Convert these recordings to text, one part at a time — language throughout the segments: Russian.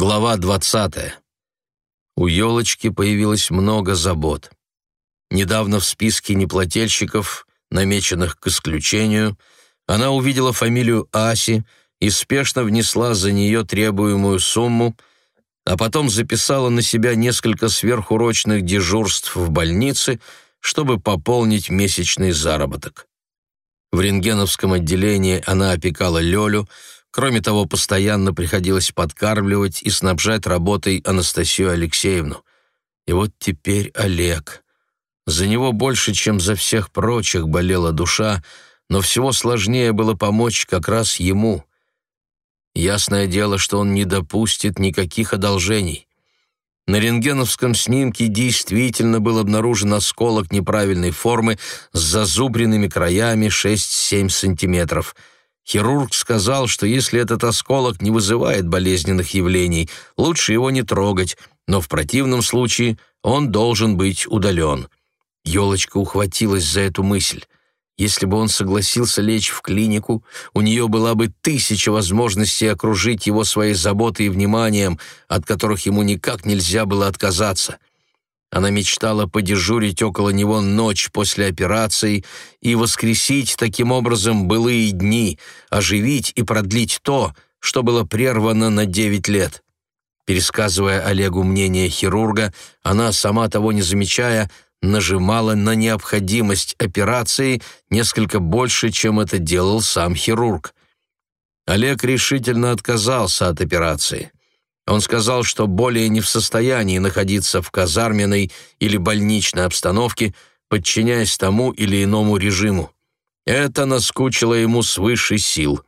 Глава 20. У елочки появилось много забот. Недавно в списке неплательщиков, намеченных к исключению, она увидела фамилию Аси и спешно внесла за нее требуемую сумму, а потом записала на себя несколько сверхурочных дежурств в больнице, чтобы пополнить месячный заработок. В рентгеновском отделении она опекала Лёлю, Кроме того, постоянно приходилось подкармливать и снабжать работой Анастасию Алексеевну. И вот теперь Олег. За него больше, чем за всех прочих, болела душа, но всего сложнее было помочь как раз ему. Ясное дело, что он не допустит никаких одолжений. На рентгеновском снимке действительно был обнаружен осколок неправильной формы с зазубренными краями 6-7 сантиметров – Хирург сказал, что если этот осколок не вызывает болезненных явлений, лучше его не трогать, но в противном случае он должен быть удален. Елочка ухватилась за эту мысль. Если бы он согласился лечь в клинику, у нее была бы тысяча возможностей окружить его своей заботой и вниманием, от которых ему никак нельзя было отказаться. Она мечтала подежурить около него ночь после операции и воскресить таким образом былые дни, оживить и продлить то, что было прервано на девять лет. Пересказывая Олегу мнение хирурга, она, сама того не замечая, нажимала на необходимость операции несколько больше, чем это делал сам хирург. Олег решительно отказался от операции. Он сказал, что более не в состоянии находиться в казарменной или больничной обстановке, подчиняясь тому или иному режиму. Это наскучило ему свыше сил.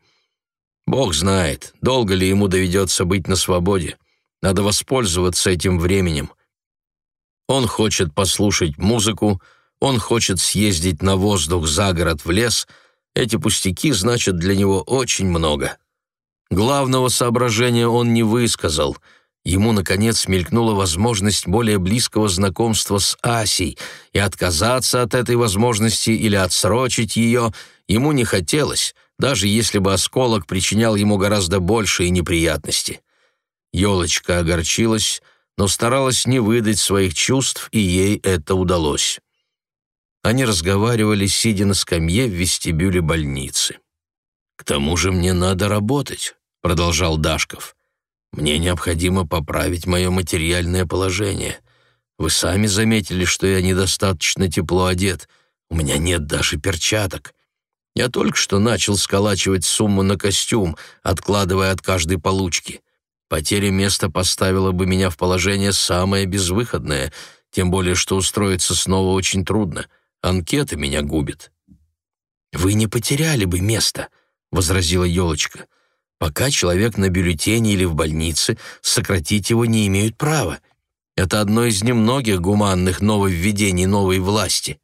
Бог знает, долго ли ему доведется быть на свободе. Надо воспользоваться этим временем. Он хочет послушать музыку, он хочет съездить на воздух за город в лес. Эти пустяки значат для него очень много. Главного соображения он не высказал. Ему, наконец, мелькнула возможность более близкого знакомства с Асей, и отказаться от этой возможности или отсрочить ее ему не хотелось, даже если бы осколок причинял ему гораздо большие неприятности. Елочка огорчилась, но старалась не выдать своих чувств, и ей это удалось. Они разговаривали, сидя на скамье в вестибюле больницы. «К тому же мне надо работать продолжал Дашков. «Мне необходимо поправить мое материальное положение. Вы сами заметили, что я недостаточно тепло одет. У меня нет даже перчаток. Я только что начал сколачивать сумму на костюм, откладывая от каждой получки. Потеря места поставила бы меня в положение самое безвыходное, тем более что устроиться снова очень трудно. Анкеты меня губят». «Вы не потеряли бы место», — возразила елочка. Пока человек на бюллетене или в больнице, сократить его не имеют права. Это одно из немногих гуманных нововведений новой власти.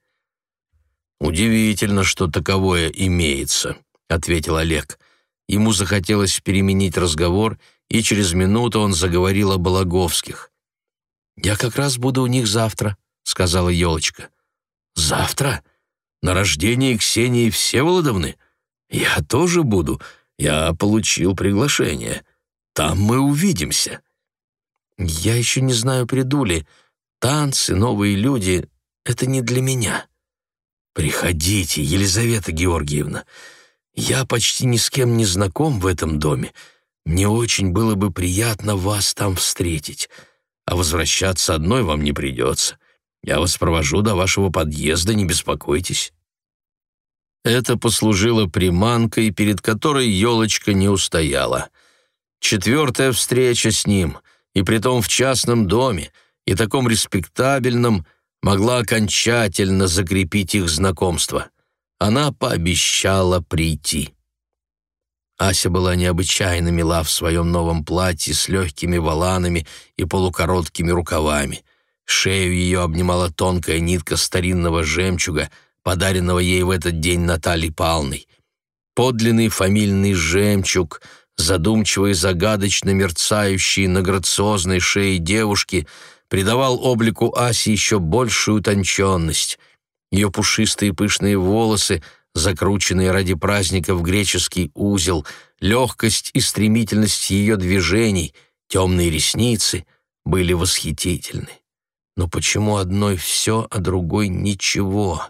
«Удивительно, что таковое имеется», — ответил Олег. Ему захотелось переменить разговор, и через минуту он заговорил о Балаговских. «Я как раз буду у них завтра», — сказала елочка. «Завтра? На рождении Ксении Всеволодовны? Я тоже буду», я получил приглашение. Там мы увидимся. Я еще не знаю, приду ли. Танцы, новые люди — это не для меня. Приходите, Елизавета Георгиевна. Я почти ни с кем не знаком в этом доме. Мне очень было бы приятно вас там встретить. А возвращаться одной вам не придется. Я вас провожу до вашего подъезда, не беспокойтесь. Это послужило приманкой, перед которой елочка не устояла. Четвертая встреча с ним, и притом в частном доме, и таком респектабельном, могла окончательно закрепить их знакомство. Она пообещала прийти. Ася была необычайно мила в своем новом платье с легкими воланами и полукороткими рукавами. Шею ее обнимала тонкая нитка старинного жемчуга — подаренного ей в этот день Натальей Павловной. Подлинный фамильный жемчуг, задумчиво и загадочно мерцающий на грациозной шее девушки, придавал облику Аси еще большую утонченность. Ее пушистые пышные волосы, закрученные ради праздника в греческий узел, легкость и стремительность ее движений, темные ресницы были восхитительны. Но почему одной все, а другой ничего?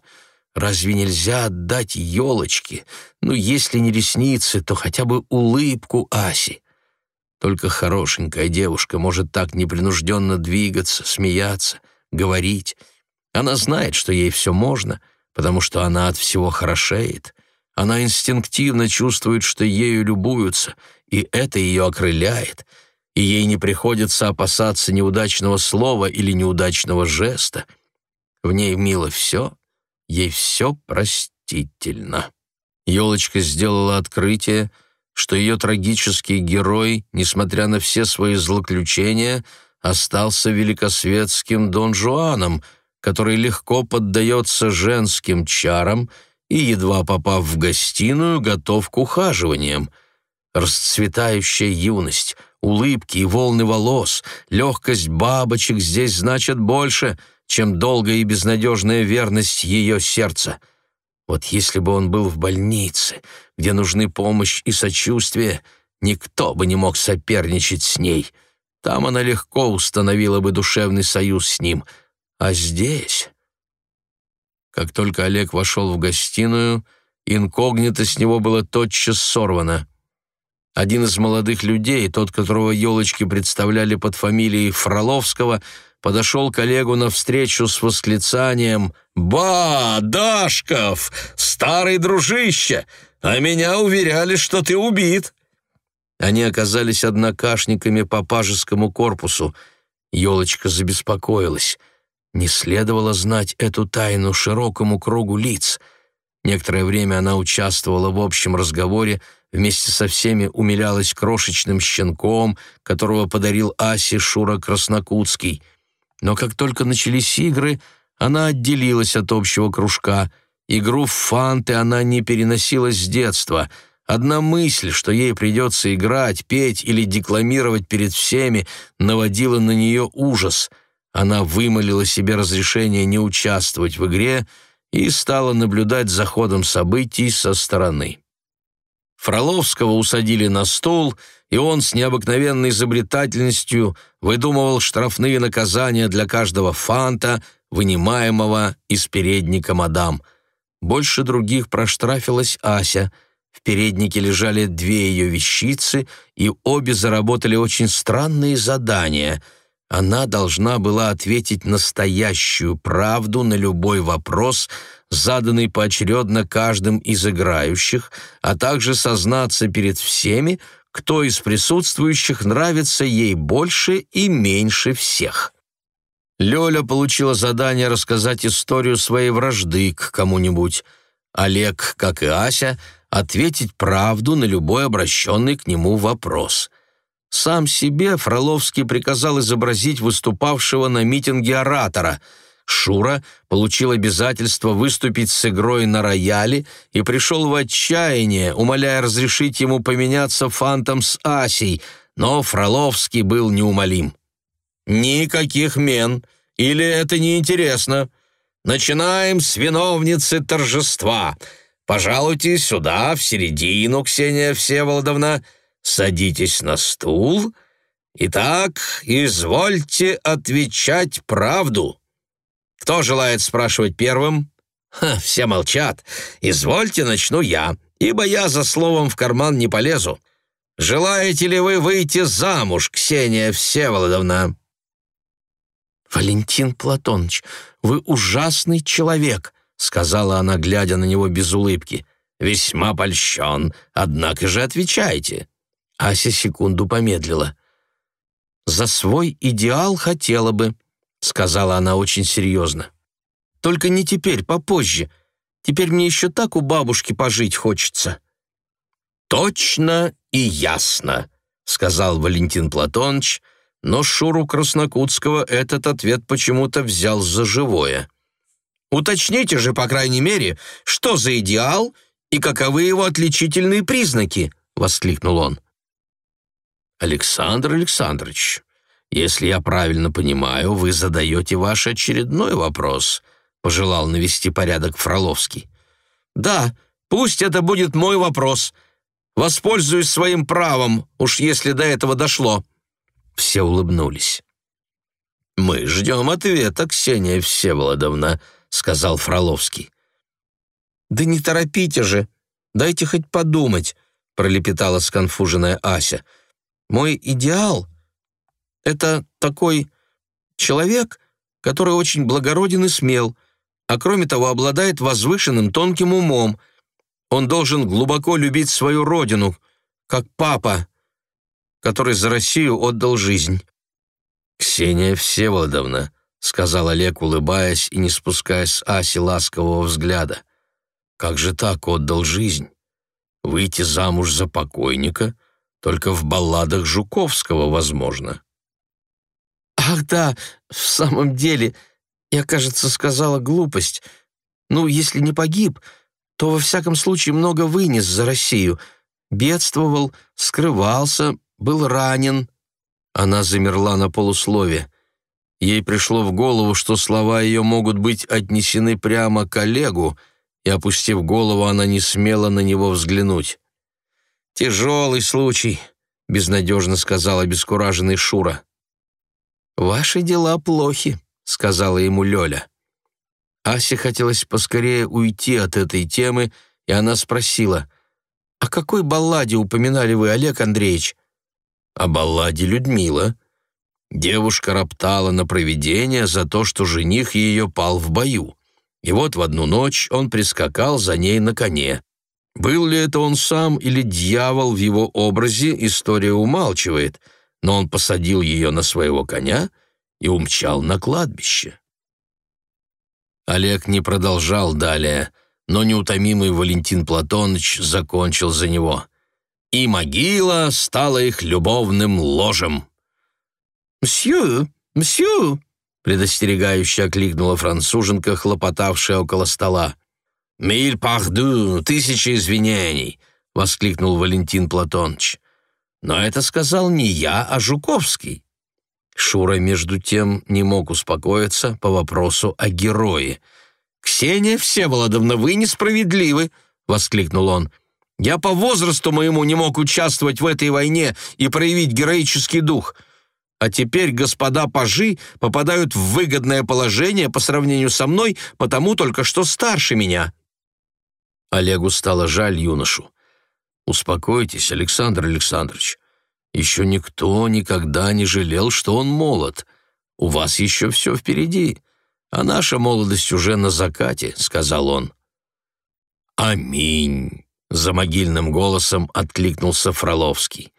Разве нельзя отдать елочки? Ну, если не ресницы, то хотя бы улыбку Аси. Только хорошенькая девушка может так непринужденно двигаться, смеяться, говорить. Она знает, что ей все можно, потому что она от всего хорошеет. Она инстинктивно чувствует, что ею любуются, и это ее окрыляет, и ей не приходится опасаться неудачного слова или неудачного жеста. В ней мило все, ей все простительно. Елочка сделала открытие — что ее трагический герой, несмотря на все свои злоключения, остался великосветским Дон Жуаном, который легко поддается женским чарам и, едва попав в гостиную, готов к ухаживаниям. Расцветающая юность, улыбки и волны волос, легкость бабочек здесь значат больше, чем долгая и безнадежная верность ее сердца — вот если бы он был в больнице, где нужны помощь и сочувствие, никто бы не мог соперничать с ней. Там она легко установила бы душевный союз с ним. А здесь... Как только Олег вошел в гостиную, инкогнито с него было тотчас сорвано. Один из молодых людей, тот, которого елочки представляли под фамилией Фроловского, подошел к Олегу навстречу с восклицанием «Ба, Дашков, старый дружище, а меня уверяли, что ты убит!» Они оказались однокашниками по пажескому корпусу. Елочка забеспокоилась. Не следовало знать эту тайну широкому кругу лиц. Некоторое время она участвовала в общем разговоре, вместе со всеми умилялась крошечным щенком, которого подарил Асе Шура Краснокутский — но как только начались игры, она отделилась от общего кружка. Игру в фанты она не переносила с детства. Одна мысль, что ей придется играть, петь или декламировать перед всеми, наводила на нее ужас. Она вымолила себе разрешение не участвовать в игре и стала наблюдать за ходом событий со стороны. Фроловского усадили на стул, и он с необыкновенной изобретательностью выдумывал штрафные наказания для каждого фанта, вынимаемого из передника мадам. Больше других проштрафилась Ася. В переднике лежали две ее вещицы, и обе заработали очень странные задания — она должна была ответить настоящую правду на любой вопрос, заданный поочередно каждым из играющих, а также сознаться перед всеми, кто из присутствующих нравится ей больше и меньше всех. Лёля получила задание рассказать историю своей вражды к кому-нибудь. Олег, как и Ася, ответить правду на любой обращенный к нему вопрос. Сам себе Фроловский приказал изобразить выступавшего на митинге оратора. Шура получил обязательство выступить с игрой на рояле и пришел в отчаяние, умоляя разрешить ему поменяться фантом с Асей, но Фроловский был неумолим. «Никаких мен, или это неинтересно. Начинаем с виновницы торжества. Пожалуйте сюда, в середину, Ксения Всеволодовна» садитесь на стул. Итак, извольте отвечать правду. Кто желает спрашивать первым? Ха, все молчат. Извольте, начну я, ибо я за словом в карман не полезу. Желаете ли вы выйти замуж, Ксения Всеволодовна? Валентин Платоныч, вы ужасный человек, сказала она, глядя на него без улыбки. Весьма польщен, однако же отвечайте. Ася секунду помедлила. «За свой идеал хотела бы», — сказала она очень серьезно. «Только не теперь, попозже. Теперь мне еще так у бабушки пожить хочется». «Точно и ясно», — сказал Валентин Платоныч, но Шуру Краснокутского этот ответ почему-то взял за живое. «Уточните же, по крайней мере, что за идеал и каковы его отличительные признаки», — воскликнул он. «Александр Александрович, если я правильно понимаю, вы задаете ваш очередной вопрос», — пожелал навести порядок Фроловский. «Да, пусть это будет мой вопрос. Воспользуюсь своим правом, уж если до этого дошло». Все улыбнулись. «Мы ждем ответа, Ксения Всеволодовна», — сказал Фроловский. «Да не торопите же, дайте хоть подумать», — пролепетала сконфуженная Ася. «Мой идеал — это такой человек, который очень благороден и смел, а кроме того обладает возвышенным тонким умом. Он должен глубоко любить свою родину, как папа, который за Россию отдал жизнь. «Ксения Всеволодовна», — сказал Олег, улыбаясь и не спуская с Аси ласкового взгляда. «Как же так отдал жизнь? Выйти замуж за покойника только в балладах Жуковского возможно». «Ах да, в самом деле, я, кажется, сказала глупость. Ну, если не погиб, то во всяком случае много вынес за Россию. Бедствовал, скрывался, был ранен». Она замерла на полуслове. Ей пришло в голову, что слова ее могут быть отнесены прямо к Олегу, и, опустив голову, она не смела на него взглянуть. «Тяжелый случай», — безнадежно сказал обескураженный Шура. «Ваши дела плохи», — сказала ему Лёля. Асе хотелось поскорее уйти от этой темы, и она спросила, «О какой балладе упоминали вы, Олег Андреевич?» о балладе Людмила. Девушка роптала на провидение за то, что жених ее пал в бою. И вот в одну ночь он прискакал за ней на коне. Был ли это он сам или дьявол в его образе, история умалчивает, но он посадил ее на своего коня и умчал на кладбище. Олег не продолжал далее, но неутомимый Валентин Платоныч закончил за него — и могила стала их любовным ложем. «Мсью, мсью!» — предостерегающе окликнула француженка, хлопотавшая около стола. «Миль пахду, тысячи извинений!» — воскликнул Валентин Платоныч. «Но это сказал не я, а Жуковский». Шура, между тем, не мог успокоиться по вопросу о герое. «Ксения Всеволодовна, вы несправедливы!» — воскликнул он. Я по возрасту моему не мог участвовать в этой войне и проявить героический дух. А теперь господа пажи попадают в выгодное положение по сравнению со мной, потому только что старше меня». Олегу стало жаль юношу. «Успокойтесь, Александр Александрович. Еще никто никогда не жалел, что он молод. У вас еще все впереди, а наша молодость уже на закате», — сказал он. «Аминь». За могильным голосом откликнулся Фроловский.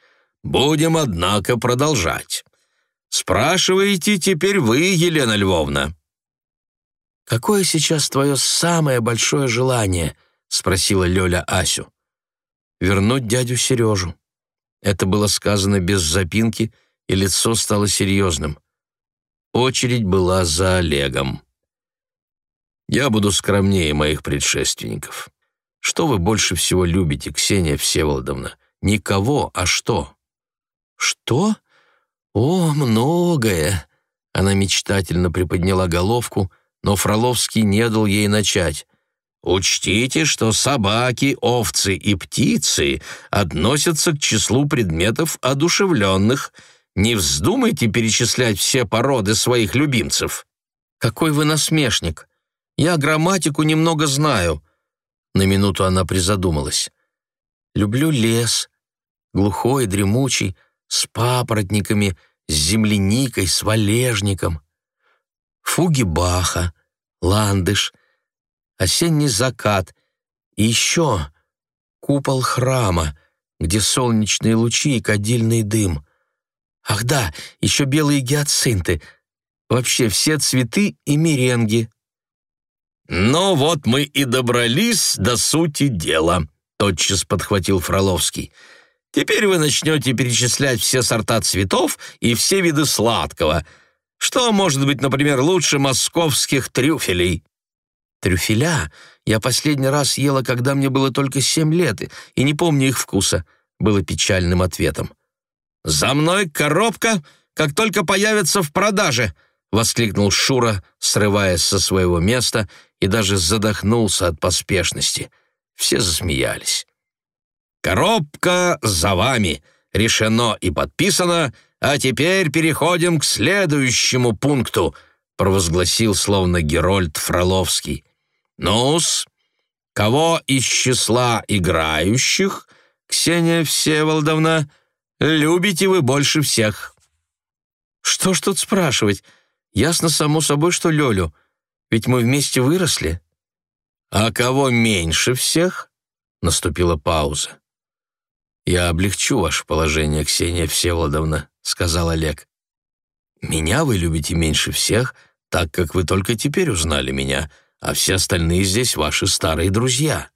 «Будем, однако, продолжать. Спрашиваете теперь вы, Елена Львовна». «Какое сейчас твое самое большое желание?» — спросила Лёля Асю. «Вернуть дядю Сережу». Это было сказано без запинки, и лицо стало серьезным. Очередь была за Олегом. «Я буду скромнее моих предшественников. Что вы больше всего любите, Ксения Всеволодовна? Никого, а что? Что? О, многое. Она мечтательно приподняла головку, но Фроловский не дал ей начать. Учтите, что собаки, овцы и птицы относятся к числу предметов одушевленных. Не вздумайте перечислять все породы своих любимцев. Какой вы насмешник. Я грамматику немного знаю, на минуту она призадумалась. «Люблю лес, глухой, дремучий, с папоротниками, с земляникой, с валежником. Фуги Баха, ландыш, осенний закат и еще купол храма, где солнечные лучи и кадильный дым. Ах да, еще белые гиацинты, вообще все цветы и меренги». «Ну вот мы и добрались до сути дела», — тотчас подхватил Фроловский. «Теперь вы начнете перечислять все сорта цветов и все виды сладкого. Что может быть, например, лучше московских трюфелей?» «Трюфеля я последний раз ела, когда мне было только семь лет, и не помню их вкуса», — было печальным ответом. «За мной коробка, как только появится в продаже», — воскликнул Шура, срываясь со своего места и даже задохнулся от поспешности. Все засмеялись. «Коробка за вами! Решено и подписано а теперь переходим к следующему пункту», провозгласил словно Герольд Фроловский. «Ну-с, кого из числа играющих, Ксения Всеволодовна, любите вы больше всех?» «Что ж тут спрашивать? Ясно само собой, что Лёлю. Ведь мы вместе выросли». «А кого меньше всех?» Наступила пауза. «Я облегчу ваше положение, Ксения Всеволодовна», — сказал Олег. «Меня вы любите меньше всех, так как вы только теперь узнали меня, а все остальные здесь ваши старые друзья».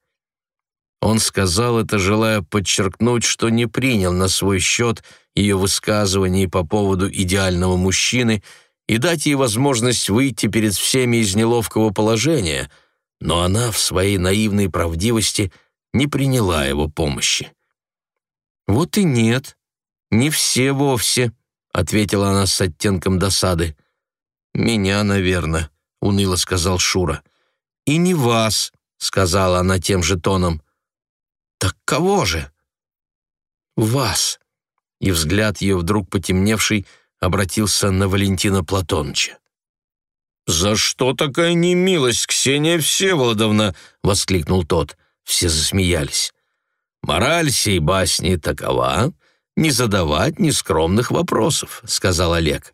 Он сказал это, желая подчеркнуть, что не принял на свой счет ее высказываний по поводу идеального мужчины и дать ей возможность выйти перед всеми из неловкого положения, но она в своей наивной правдивости не приняла его помощи. «Вот и нет, не все вовсе», — ответила она с оттенком досады. «Меня, наверное», — уныло сказал Шура. «И не вас», — сказала она тем же тоном. «Так кого же?» «Вас». И взгляд ее, вдруг потемневший, обратился на Валентина Платоныча. «За что такая немилость, Ксения Всеволодовна?» — воскликнул тот. Все засмеялись. «Мораль сей басни такова — не задавать нескромных вопросов», — сказал Олег.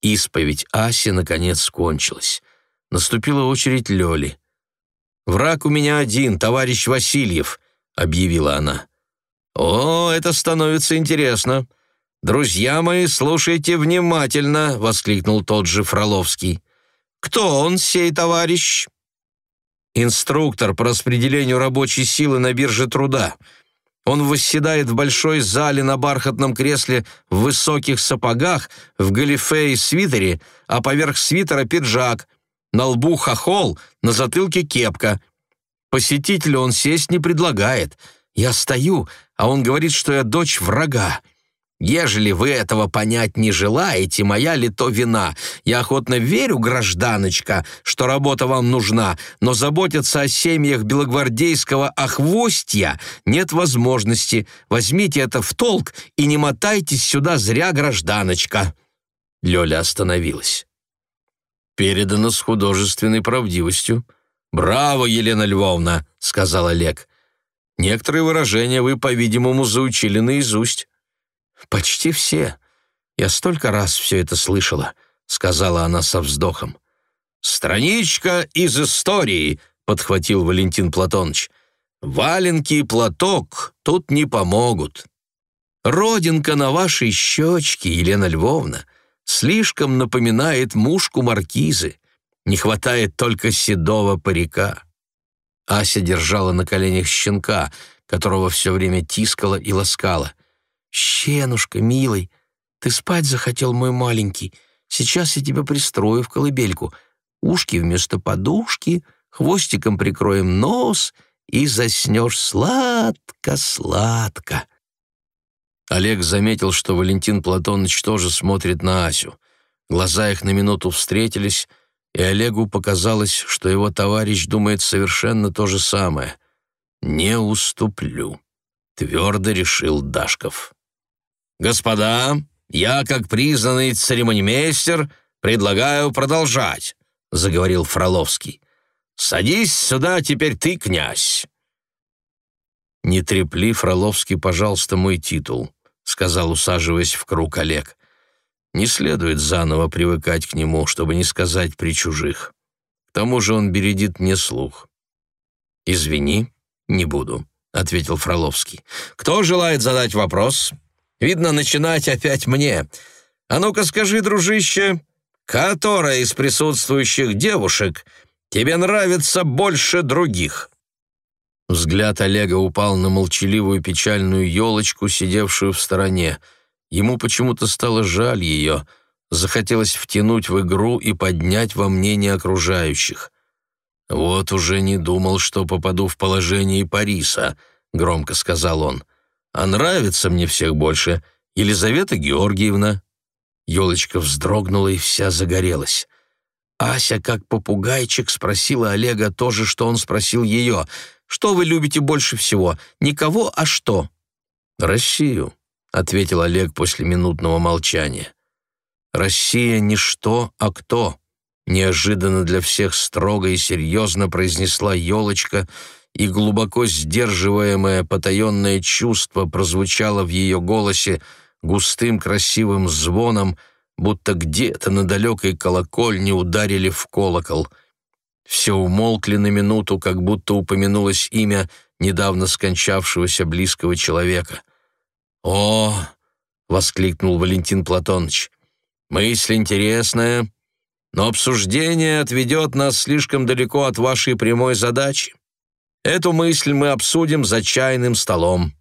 Исповедь Аси, наконец, кончилась. Наступила очередь Лёли. «Враг у меня один, товарищ Васильев», объявила она. «О, это становится интересно. Друзья мои, слушайте внимательно», — воскликнул тот же Фроловский. «Кто он, сей товарищ?» «Инструктор по распределению рабочей силы на бирже труда. Он восседает в большой зале на бархатном кресле в высоких сапогах, в галифе и свитере, а поверх свитера пиджак, на лбу хохол, на затылке кепка. Посетителю он сесть не предлагает. Я стою, а он говорит, что я дочь врага. Ежели вы этого понять не желаете, моя ли то вина? Я охотно верю, гражданочка, что работа вам нужна, но заботиться о семьях белогвардейского охвостья нет возможности. Возьмите это в толк и не мотайтесь сюда зря, гражданочка». Лёля остановилась. «Передано с художественной правдивостью», «Браво, Елена Львовна!» — сказал Олег. «Некоторые выражения вы, по-видимому, заучили наизусть». «Почти все. Я столько раз все это слышала», — сказала она со вздохом. «Страничка из истории», — подхватил Валентин Платоныч. «Валенки и платок тут не помогут. Родинка на вашей щечке, Елена Львовна, слишком напоминает мушку маркизы. Не хватает только седого парика. Ася держала на коленях щенка, которого все время тискала и ласкала. «Щенушка, милый, ты спать захотел, мой маленький. Сейчас я тебя пристрою в колыбельку. Ушки вместо подушки, хвостиком прикроем нос и заснешь сладко-сладко». Олег заметил, что Валентин Платоныч тоже смотрит на Асю. Глаза их на минуту встретились, и Олегу показалось, что его товарищ думает совершенно то же самое. «Не уступлю», — твердо решил Дашков. «Господа, я, как признанный церемонимейстер, предлагаю продолжать», — заговорил Фроловский. «Садись сюда теперь ты, князь». «Не трепли, Фроловский, пожалуйста, мой титул», — сказал, усаживаясь в круг Олег. Не следует заново привыкать к нему, чтобы не сказать при чужих. К тому же он бередит мне слух. «Извини, не буду», — ответил Фроловский. «Кто желает задать вопрос? Видно, начинать опять мне. А ну-ка скажи, дружище, которая из присутствующих девушек тебе нравится больше других?» Взгляд Олега упал на молчаливую печальную елочку, сидевшую в стороне — Ему почему-то стало жаль ее, захотелось втянуть в игру и поднять во мнение окружающих. «Вот уже не думал, что попаду в положение Париса», — громко сказал он. «А нравится мне всех больше Елизавета Георгиевна». Елочка вздрогнула и вся загорелась. Ася, как попугайчик, спросила Олега то же, что он спросил ее. «Что вы любите больше всего? Никого, а что?» «Россию», — ответил Олег после минутного молчания. «Россия не что, а кто», — неожиданно для всех строго и серьезно произнесла елочка, и глубоко сдерживаемое потаенное чувство прозвучало в ее голосе густым красивым звоном, будто где-то на далекой колокольне ударили в колокол. Все умолкли на минуту, как будто упомянулось имя недавно скончавшегося близкого человека. «О!» — воскликнул Валентин Платоныч. «Мысль интересная, но обсуждение отведет нас слишком далеко от вашей прямой задачи. Эту мысль мы обсудим за чайным столом».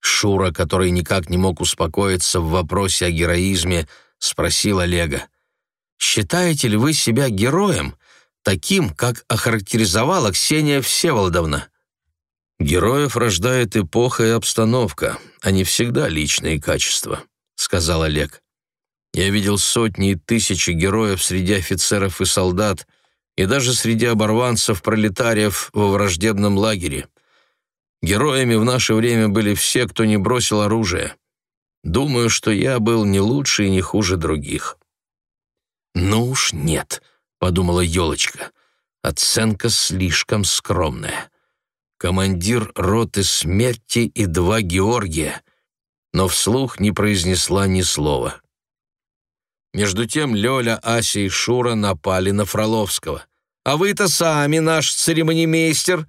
Шура, который никак не мог успокоиться в вопросе о героизме, спросил Олега. «Считаете ли вы себя героем, таким, как охарактеризовала Ксения Всеволодовна?» «Героев рождает эпоха и обстановка, а не всегда личные качества», — сказал Олег. «Я видел сотни и тысячи героев среди офицеров и солдат, и даже среди оборванцев-пролетариев во враждебном лагере. Героями в наше время были все, кто не бросил оружие. Думаю, что я был не лучше и не хуже других». «Ну уж нет», — подумала елочка, — «оценка слишком скромная» командир роты смерти и два Георгия, но вслух не произнесла ни слова. Между тем Лёля, Ася и Шура напали на Фроловского. «А вы-то сами, наш церемонимейстер,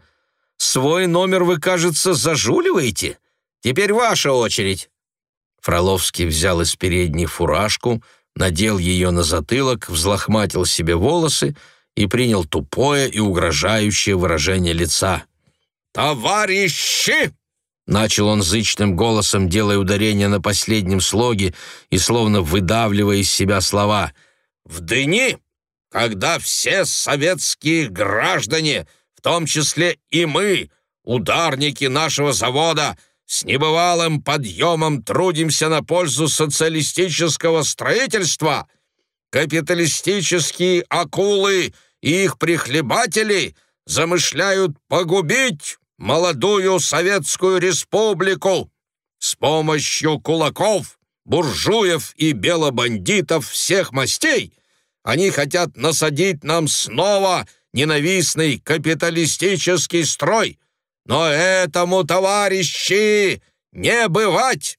свой номер вы, кажется, зажуливаете? Теперь ваша очередь». Фроловский взял из передней фуражку, надел ее на затылок, взлохматил себе волосы и принял тупое и угрожающее выражение лица. «Товарищи!» Начал он зычным голосом, делая ударение на последнем слоге и словно выдавливая из себя слова. «В дни, когда все советские граждане, в том числе и мы, ударники нашего завода, с небывалым подъемом трудимся на пользу социалистического строительства, капиталистические акулы и их прихлебатели замышляют погубить молодую Советскую Республику с помощью кулаков, буржуев и белобандитов всех мастей. Они хотят насадить нам снова ненавистный капиталистический строй. Но этому, товарищи, не бывать!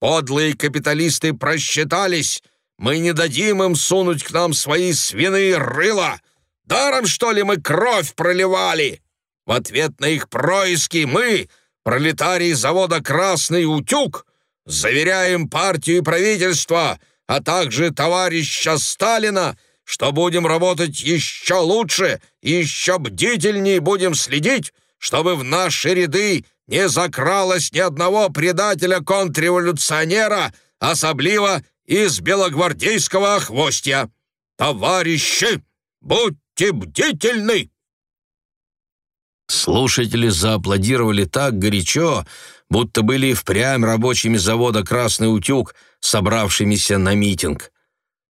Подлые капиталисты просчитались. Мы не дадим им сунуть к нам свои свиные рыла. Даром, что ли, мы кровь проливали?» В ответ на их происки мы, пролетарии завода «Красный утюг», заверяем партию и правительство, а также товарища Сталина, что будем работать еще лучше еще бдительнее будем следить, чтобы в наши ряды не закралось ни одного предателя-контрреволюционера, особливо из белогвардейского охвостья. Товарищи, будьте бдительны!» Слушатели зааплодировали так горячо, будто были впрямь рабочими завода «Красный утюг», собравшимися на митинг.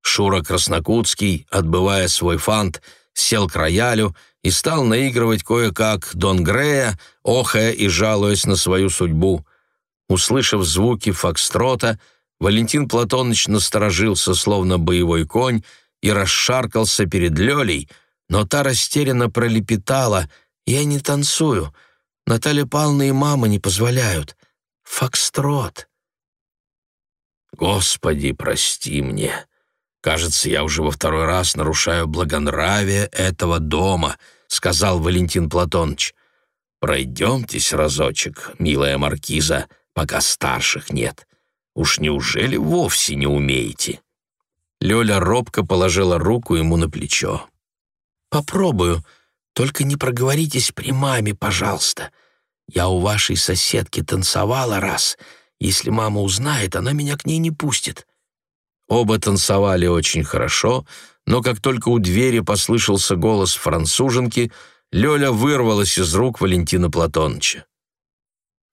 Шура Краснокутский, отбывая свой фант, сел к роялю и стал наигрывать кое-как Дон Грея, охая и жалуясь на свою судьбу. Услышав звуки фокстрота, Валентин Платоныч насторожился, словно боевой конь, и расшаркался перед Лёлей, но та растерянно пролепетала — я не танцую. Наталья Павловна и мама не позволяют. Фокстрот. Господи, прости мне. Кажется, я уже во второй раз нарушаю благонравие этого дома, сказал Валентин Платоныч. Пройдемтесь разочек, милая маркиза, пока старших нет. Уж неужели вовсе не умеете?» Лёля робко положила руку ему на плечо. «Попробую», только не проговоритесь при маме, пожалуйста. Я у вашей соседки танцевала раз. Если мама узнает, она меня к ней не пустит». Оба танцевали очень хорошо, но как только у двери послышался голос француженки, Лёля вырвалась из рук Валентина Платоновича.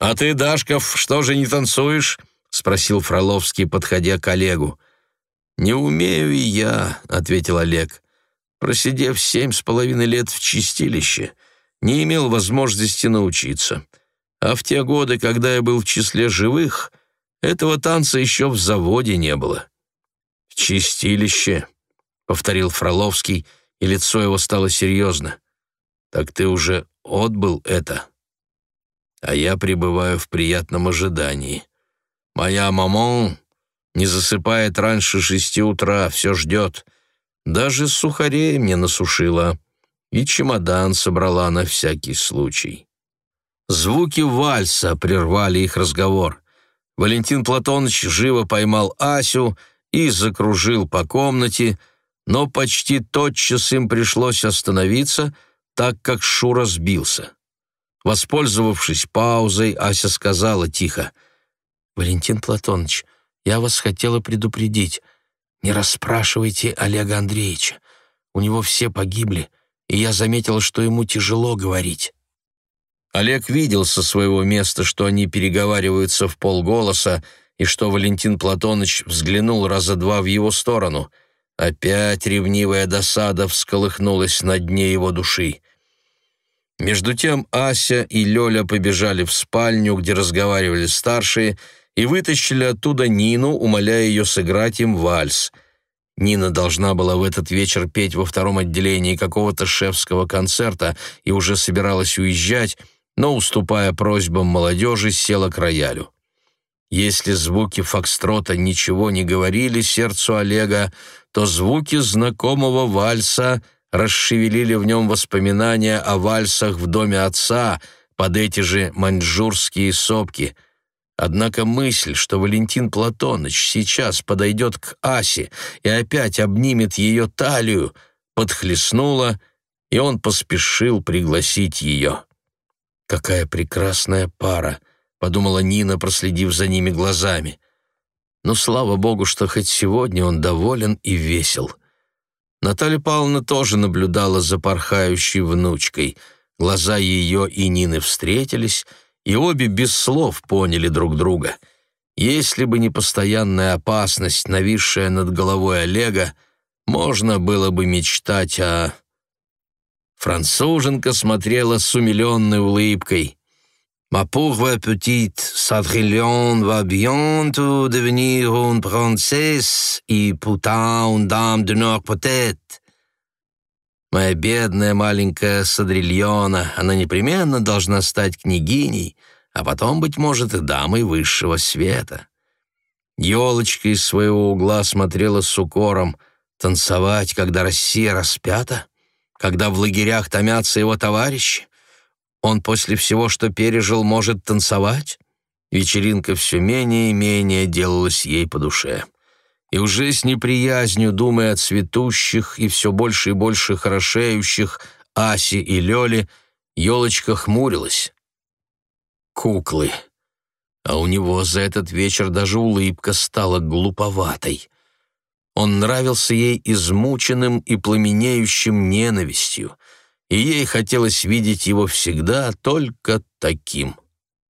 «А ты, Дашков, что же не танцуешь?» — спросил Фроловский, подходя к Олегу. «Не умею и я», — ответил Олег просидев семь с половиной лет в чистилище, не имел возможности научиться. А в те годы, когда я был в числе живых, Этого танца еще в заводе не было. «В чистилище», — повторил Фроловский, и лицо его стало серьезно. «Так ты уже отбыл это?» «А я пребываю в приятном ожидании. Моя мамон не засыпает раньше шести утра, все ждет. Даже сухарей мне насушила и чемодан собрала на всякий случай». Звуки вальса прервали их разговор. Валентин Платоныч живо поймал Асю и закружил по комнате, но почти тотчас им пришлось остановиться, так как Шура сбился. Воспользовавшись паузой, Ася сказала тихо, «Валентин Платоныч, я вас хотела предупредить. Не расспрашивайте Олега Андреевича. У него все погибли, и я заметила, что ему тяжело говорить». Олег видел со своего места, что они переговариваются в полголоса, и что Валентин Платоныч взглянул раза два в его сторону. Опять ревнивая досада всколыхнулась на дне его души. Между тем Ася и Лёля побежали в спальню, где разговаривали старшие, и вытащили оттуда Нину, умоляя ее сыграть им вальс. Нина должна была в этот вечер петь во втором отделении какого-то шефского концерта и уже собиралась уезжать, но, уступая просьбам молодежи, села к роялю. Если звуки фокстрота ничего не говорили сердцу Олега, то звуки знакомого вальса расшевелили в нем воспоминания о вальсах в доме отца под эти же маньчжурские сопки. Однако мысль, что Валентин Платоныч сейчас подойдет к Асе и опять обнимет ее талию, подхлестнула, и он поспешил пригласить ее. «Какая прекрасная пара!» — подумала Нина, проследив за ними глазами. Но слава богу, что хоть сегодня он доволен и весел. Наталья Павловна тоже наблюдала за порхающей внучкой. Глаза ее и Нины встретились, и обе без слов поняли друг друга. Если бы не постоянная опасность, нависшая над головой Олега, можно было бы мечтать о... Француженка смотрела с умиленной улыбкой. «Ma pauvre petite Cendrillon va bientôt devenir une princesse и pourtant une dame нор peut-être». Моя бедная маленькая Садрильона, она непременно должна стать княгиней, а потом, быть может, и дамой высшего света. Елочка из своего угла смотрела с укором. Танцевать, когда Россия распята? когда в лагерях томятся его товарищи? Он после всего, что пережил, может танцевать? Вечеринка все менее и менее делалась ей по душе. И уже с неприязнью, думая о цветущих и все больше и больше хорошеющих Асе и Лёле, елочка хмурилась. Куклы. А у него за этот вечер даже улыбка стала глуповатой. Он нравился ей измученным и пламенеющим ненавистью, и ей хотелось видеть его всегда только таким.